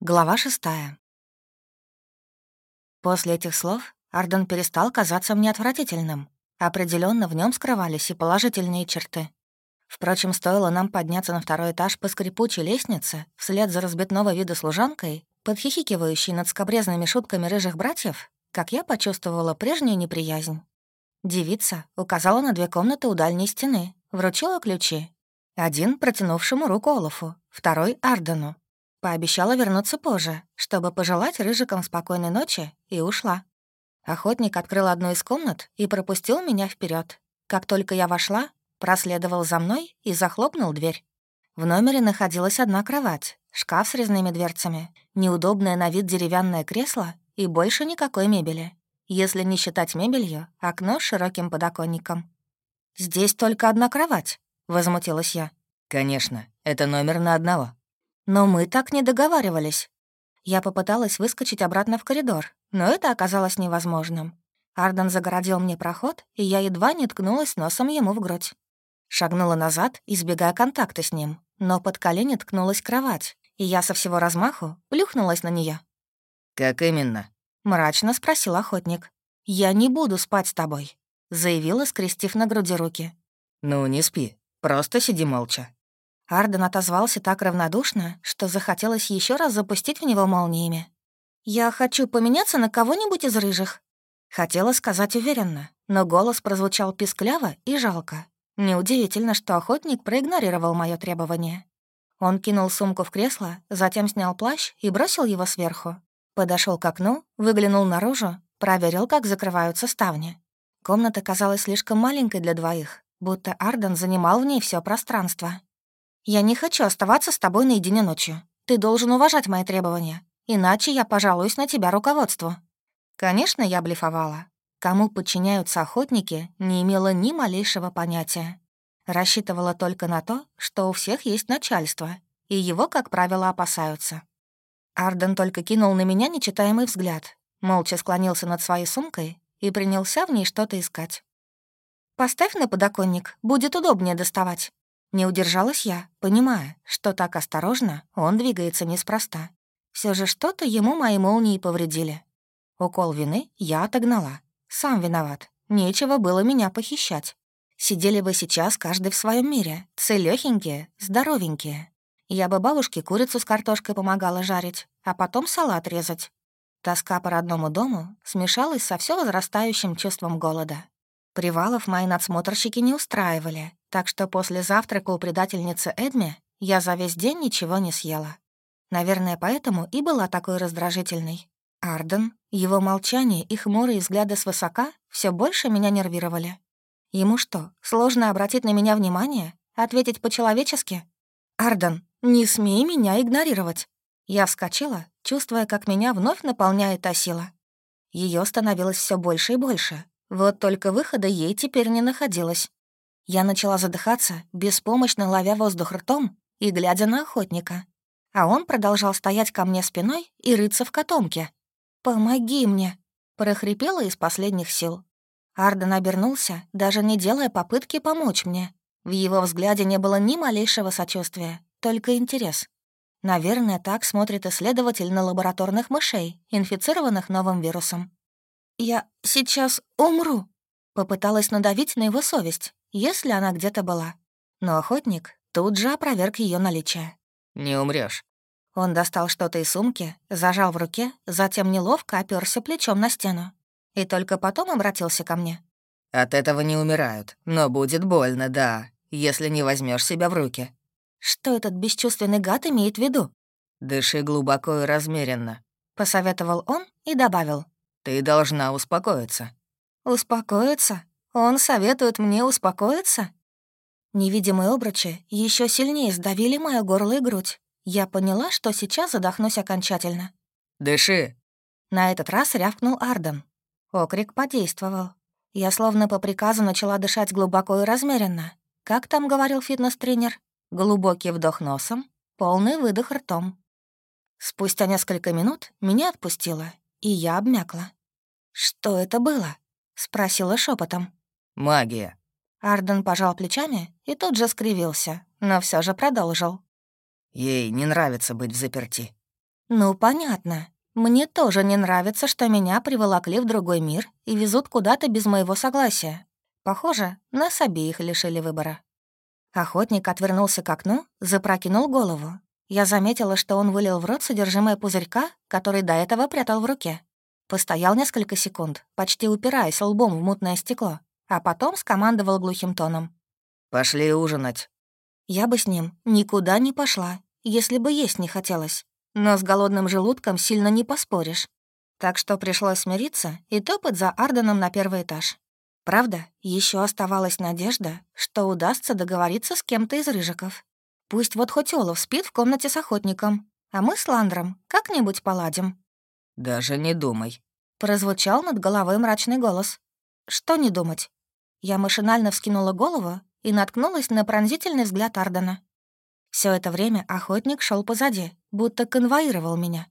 Глава шестая. После этих слов Арден перестал казаться мне отвратительным. Определенно в нем скрывались и положительные черты. Впрочем, стоило нам подняться на второй этаж по скрипучей лестнице, вслед за разбитного вида служанкой, подхихикивающей над скобрезными шутками рыжих братьев, как я почувствовала прежнюю неприязнь. Девица указала на две комнаты у дальней стены, вручила ключи. Один протянувшему руку Олафу, второй — Ардену, Пообещала вернуться позже, чтобы пожелать рыжикам спокойной ночи, и ушла. Охотник открыл одну из комнат и пропустил меня вперед. Как только я вошла, проследовал за мной и захлопнул дверь. В номере находилась одна кровать, шкаф с резными дверцами, неудобное на вид деревянное кресло и больше никакой мебели. Если не считать мебелью, окно с широким подоконником. «Здесь только одна кровать», — возмутилась я. «Конечно, это номер на одного», но мы так не договаривались. Я попыталась выскочить обратно в коридор, но это оказалось невозможным. Арден загородил мне проход, и я едва не ткнулась носом ему в грудь. Шагнула назад, избегая контакта с ним, но под колени ткнулась кровать, и я со всего размаху плюхнулась на нее. «Как именно?» — мрачно спросил охотник. «Я не буду спать с тобой», — заявила, скрестив на груди руки. «Ну, не спи, просто сиди молча». Арден отозвался так равнодушно, что захотелось еще раз запустить в него молниями. «Я хочу поменяться на кого-нибудь из рыжих». Хотела сказать уверенно, но голос прозвучал пискляво и жалко. Неудивительно, что охотник проигнорировал мое требование. Он кинул сумку в кресло, затем снял плащ и бросил его сверху. Подошел к окну, выглянул наружу, проверил, как закрываются ставни. Комната казалась слишком маленькой для двоих, будто Арден занимал в ней все пространство. «Я не хочу оставаться с тобой наедине ночью. Ты должен уважать мои требования, иначе я пожалуюсь на тебя руководству». Конечно, я блефовала. Кому подчиняются охотники, не имела ни малейшего понятия. Рассчитывала только на то, что у всех есть начальство, и его, как правило, опасаются. Арден только кинул на меня нечитаемый взгляд, молча склонился над своей сумкой и принялся в ней что-то искать. «Поставь на подоконник, будет удобнее доставать». Не удержалась я, понимая, что так осторожно он двигается неспроста. Все же что-то ему мои молнии повредили. Укол вины я отогнала. Сам виноват. Нечего было меня похищать. Сидели бы сейчас каждый в своем мире, целёхенькие, здоровенькие. Я бы бабушке курицу с картошкой помогала жарить, а потом салат резать. Тоска по родному дому смешалась со все возрастающим чувством голода. Привалов мои надсмотрщики не устраивали, так что после завтрака у предательницы Эдми я за весь день ничего не съела. Наверное, поэтому и была такой раздражительной. Арден, его молчание и хмурые взгляды свысока все больше меня нервировали. Ему что, сложно обратить на меня внимание? Ответить по-человечески? «Арден, не смей меня игнорировать!» Я вскочила, чувствуя, как меня вновь наполняет та сила. Ее становилось все больше и больше, вот только выхода ей теперь не находилось. Я начала задыхаться, беспомощно ловя воздух ртом и глядя на охотника. А он продолжал стоять ко мне спиной и рыться в котомке. «Помоги мне!» — прохрипела из последних сил. Арден обернулся, даже не делая попытки помочь мне. В его взгляде не было ни малейшего сочувствия, только интерес. Наверное, так смотрит исследователь на лабораторных мышей, инфицированных новым вирусом. «Я сейчас умру», — попыталась надавить на его совесть, если она где-то была. Но охотник тут же опроверг ее наличие. «Не умрешь. Он достал что-то из сумки, зажал в руке, затем неловко оперся плечом на стену. И только потом обратился ко мне. «От этого не умирают, но будет больно, да, если не возьмешь себя в руки». «Что этот бесчувственный гад имеет в виду?» «Дыши глубоко и размеренно», — посоветовал он и добавил. Ты должна успокоиться». «Успокоиться? Он советует мне успокоиться?» Невидимые обручи еще сильнее сдавили мое горло и грудь. Я поняла, что сейчас задохнусь окончательно. «Дыши!» На этот раз рявкнул Арден. Окрик подействовал. Я словно по приказу начала дышать глубоко и размеренно. Как там говорил фитнес-тренер? Глубокий вдох носом, полный выдох ртом. Спустя несколько минут меня отпустило, и я обмякла. «Что это было?» — спросила шепотом. «Магия». Арден пожал плечами и тут же скривился, но все же продолжил. «Ей не нравится быть в заперти». «Ну, понятно. Мне тоже не нравится, что меня приволокли в другой мир и везут куда-то без моего согласия. Похоже, нас обеих лишили выбора». Охотник отвернулся к окну, запрокинул голову. Я заметила, что он вылил в рот содержимое пузырька, который до этого прятал в руке. Постоял несколько секунд, почти упираясь лбом в мутное стекло, а потом скомандовал глухим тоном. «Пошли ужинать». Я бы с ним никуда не пошла, если бы есть не хотелось. Но с голодным желудком сильно не поспоришь. Так что пришлось смириться и топать за Арденом на первый этаж. Правда, еще оставалась надежда, что удастся договориться с кем-то из рыжиков. Пусть вот хоть Олов спит в комнате с охотником, а мы с Ландром как-нибудь поладим. «Даже не думай», — прозвучал над головой мрачный голос. «Что не думать?» Я машинально вскинула голову и наткнулась на пронзительный взгляд Ардена. Все это время охотник шел позади, будто конвоировал меня.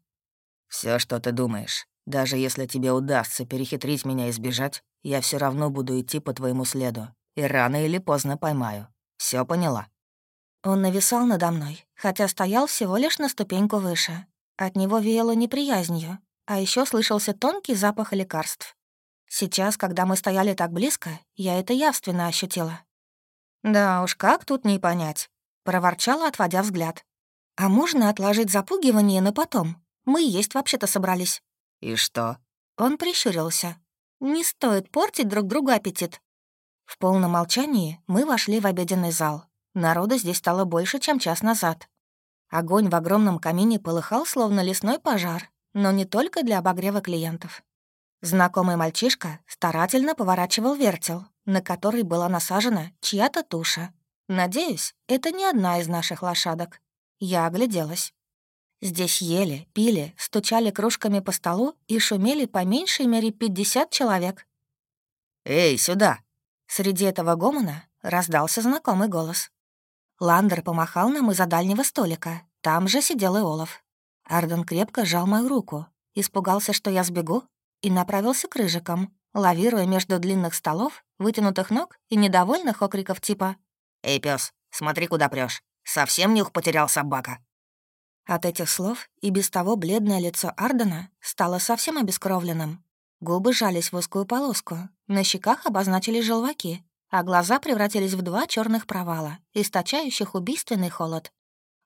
Все, что ты думаешь. Даже если тебе удастся перехитрить меня и сбежать, я все равно буду идти по твоему следу. И рано или поздно поймаю. Все поняла?» Он нависал надо мной, хотя стоял всего лишь на ступеньку выше. От него веяло неприязнью, а еще слышался тонкий запах лекарств. Сейчас, когда мы стояли так близко, я это явственно ощутила. «Да уж, как тут не понять?» — проворчала, отводя взгляд. «А можно отложить запугивание на потом? Мы есть вообще-то собрались». «И что?» Он прищурился. «Не стоит портить друг другу аппетит». В полном молчании мы вошли в обеденный зал. Народа здесь стало больше, чем час назад. Огонь в огромном камине полыхал, словно лесной пожар, но не только для обогрева клиентов. Знакомый мальчишка старательно поворачивал вертел, на который была насажена чья-то туша. Надеюсь, это не одна из наших лошадок. Я огляделась. Здесь ели, пили, стучали кружками по столу и шумели по меньшей мере 50 человек. «Эй, сюда!» Среди этого гомона раздался знакомый голос. Ландер помахал нам из-за дальнего столика. Там же сидел и Олаф. Арден крепко сжал мою руку, испугался, что я сбегу, и направился к рыжикам, лавируя между длинных столов, вытянутых ног и недовольных окриков типа «Эй, пес, смотри, куда прешь! Совсем нюх потерял собака!» От этих слов и без того бледное лицо Ардена стало совсем обескровленным. Губы жались в узкую полоску, на щеках обозначились желваки, а глаза превратились в два черных провала, источающих убийственный холод.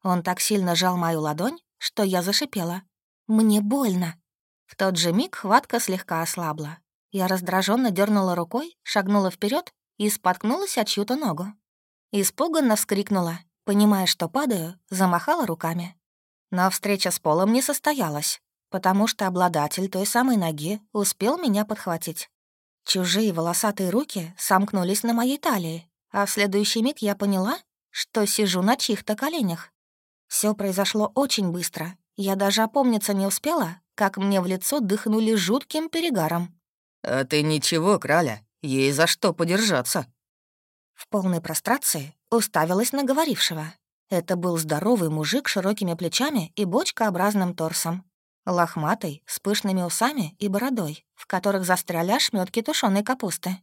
Он так сильно жал мою ладонь, что я зашипела. «Мне больно!» В тот же миг хватка слегка ослабла, я раздраженно дернула рукой, шагнула вперед и споткнулась от чью-то ногу. Испуганно вскрикнула, понимая, что падаю, замахала руками. Но встреча с полом не состоялась, потому что обладатель той самой ноги успел меня подхватить. Чужие волосатые руки сомкнулись на моей талии, а в следующий миг я поняла, что сижу на чьих-то коленях. Все произошло очень быстро. Я даже опомниться не успела, как мне в лицо дыхнули жутким перегаром. «А ты ничего, краля, ей за что подержаться?» В полной прострации уставилась на говорившего. Это был здоровый мужик с широкими плечами и бочкообразным торсом. Лохматый, с пышными усами и бородой, в которых застряли ошметки тушеной капусты.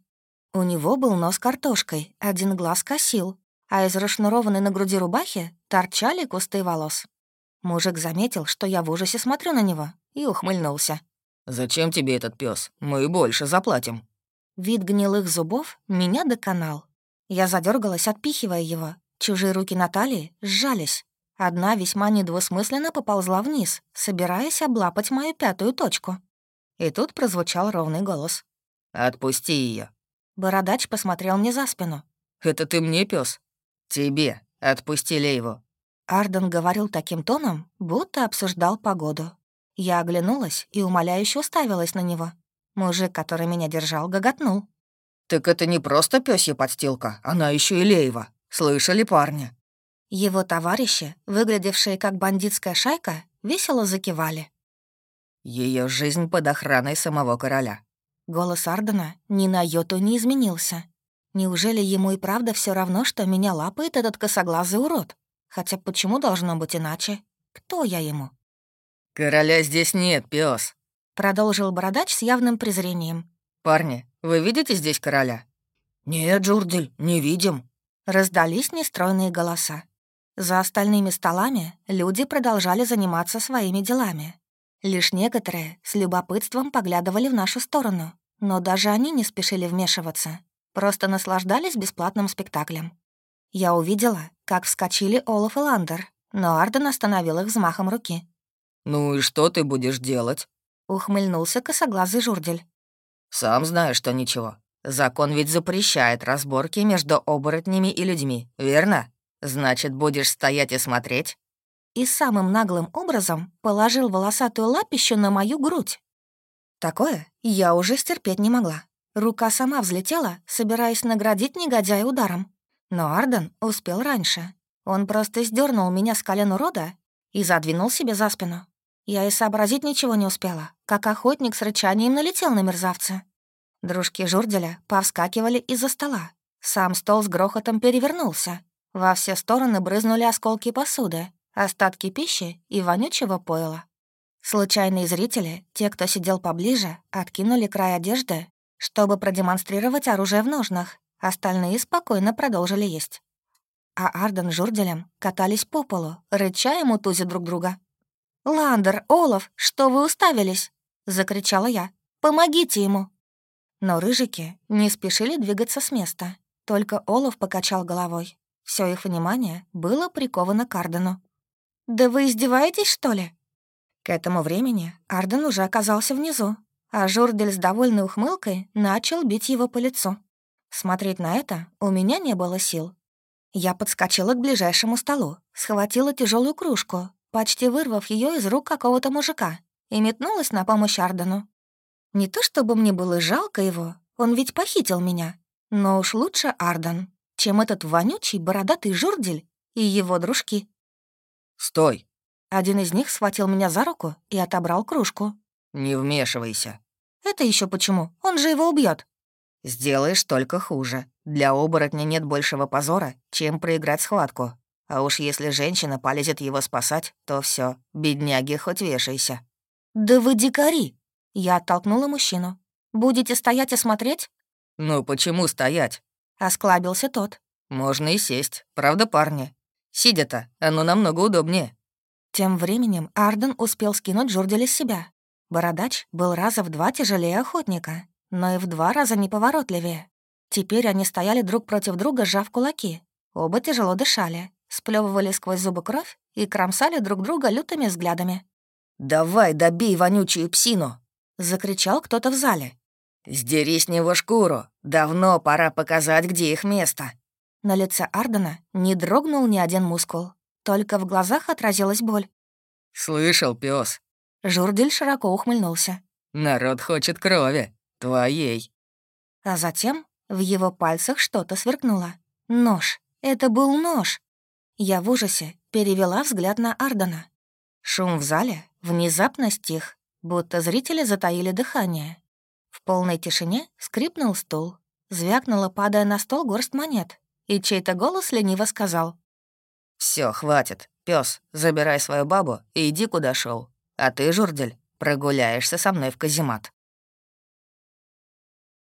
У него был нос картошкой, один глаз косил, а из расшнурованной на груди рубахи торчали кусты волос. Мужик заметил, что я в ужасе смотрю на него, и ухмыльнулся. «Зачем тебе этот пес? Мы больше заплатим». Вид гнилых зубов меня доконал. Я задергалась, отпихивая его. Чужие руки Натальи сжались. Одна весьма недвусмысленно поползла вниз, собираясь облапать мою пятую точку. И тут прозвучал ровный голос. «Отпусти ее. Бородач посмотрел мне за спину. «Это ты мне, пес? «Тебе. Отпусти его». Арден говорил таким тоном, будто обсуждал погоду. Я оглянулась и умоляюще уставилась на него. Мужик, который меня держал, гоготнул. «Так это не просто пёсья подстилка, она еще и Леева. Слышали, парня?» Его товарищи, выглядевшие как бандитская шайка, весело закивали. Ее жизнь под охраной самого короля. Голос Ардена ни на йоту не изменился. Неужели ему и правда все равно, что меня лапает этот косоглазый урод? Хотя почему должно быть иначе? Кто я ему? «Короля здесь нет, пес, продолжил бородач с явным презрением. «Парни, вы видите здесь короля?» «Нет, Джурдель, не видим», — раздались нестройные голоса. За остальными столами люди продолжали заниматься своими делами. Лишь некоторые с любопытством поглядывали в нашу сторону, но даже они не спешили вмешиваться, просто наслаждались бесплатным спектаклем. Я увидела, как вскочили Олаф и Ландер, но Арден остановил их взмахом руки. «Ну и что ты будешь делать?» — ухмыльнулся косоглазый журдель. «Сам знаешь, что ничего. Закон ведь запрещает разборки между оборотнями и людьми, верно? Значит, будешь стоять и смотреть?» И самым наглым образом положил волосатую лапищу на мою грудь. Такое я уже стерпеть не могла. Рука сама взлетела, собираясь наградить негодяя ударом. Но Арден успел раньше. Он просто сдернул меня с колен урода и задвинул себе за спину. Я и сообразить ничего не успела, как охотник с рычанием налетел на мерзавца. Дружки Журделя повскакивали из-за стола. Сам стол с грохотом перевернулся. Во все стороны брызнули осколки посуды, остатки пищи и вонючего пойла. Случайные зрители, те, кто сидел поближе, откинули край одежды, чтобы продемонстрировать оружие в ножнах. Остальные спокойно продолжили есть. А Арден с Журделем катались по полу, рыча и мутузя друг друга. «Ландер, Олаф, что вы уставились?» — закричала я. «Помогите ему!» Но рыжики не спешили двигаться с места. Только Олаф покачал головой. Все их внимание было приковано к Ардену. «Да вы издеваетесь, что ли?» К этому времени Арден уже оказался внизу, а Журдель с довольной ухмылкой начал бить его по лицу. Смотреть на это у меня не было сил. Я подскочила к ближайшему столу, схватила тяжелую кружку, почти вырвав ее из рук какого-то мужика, и метнулась на помощь Ардену. Не то чтобы мне было жалко его, он ведь похитил меня. Но уж лучше Арден, чем этот вонючий бородатый журдель и его дружки. «Стой!» Один из них схватил меня за руку и отобрал кружку. «Не вмешивайся». «Это еще почему? Он же его убьет. «Сделаешь только хуже. Для оборотня нет большего позора, чем проиграть схватку. А уж если женщина полезет его спасать, то все, бедняги, хоть вешайся». «Да вы дикари!» Я оттолкнула мужчину. «Будете стоять и смотреть?» «Ну почему стоять?» Осклабился тот. «Можно и сесть, правда, парни? Сидя-то, оно намного удобнее». Тем временем Арден успел скинуть Журделя с себя. Бородач был раза в два тяжелее охотника, но и в два раза неповоротливее. Теперь они стояли друг против друга, сжав кулаки. Оба тяжело дышали, сплевывали сквозь зубы кровь и кромсали друг друга лютыми взглядами. «Давай, добей вонючую псину!» — закричал кто-то в зале. «Сдери с него шкуру! Давно пора показать, где их место!» На лице Ардена не дрогнул ни один мускул, только в глазах отразилась боль. «Слышал, пес. Журдель широко ухмыльнулся. «Народ хочет крови. Твоей». А затем в его пальцах что-то сверкнуло. Нож. Это был нож. Я в ужасе перевела взгляд на Ардена. Шум в зале внезапно стих будто зрители затаили дыхание. В полной тишине скрипнул стул, звякнула, падая на стол горсть монет, и чей-то голос лениво сказал. Все, хватит. Пес, забирай свою бабу и иди куда шел. А ты, Журдель, прогуляешься со мной в каземат».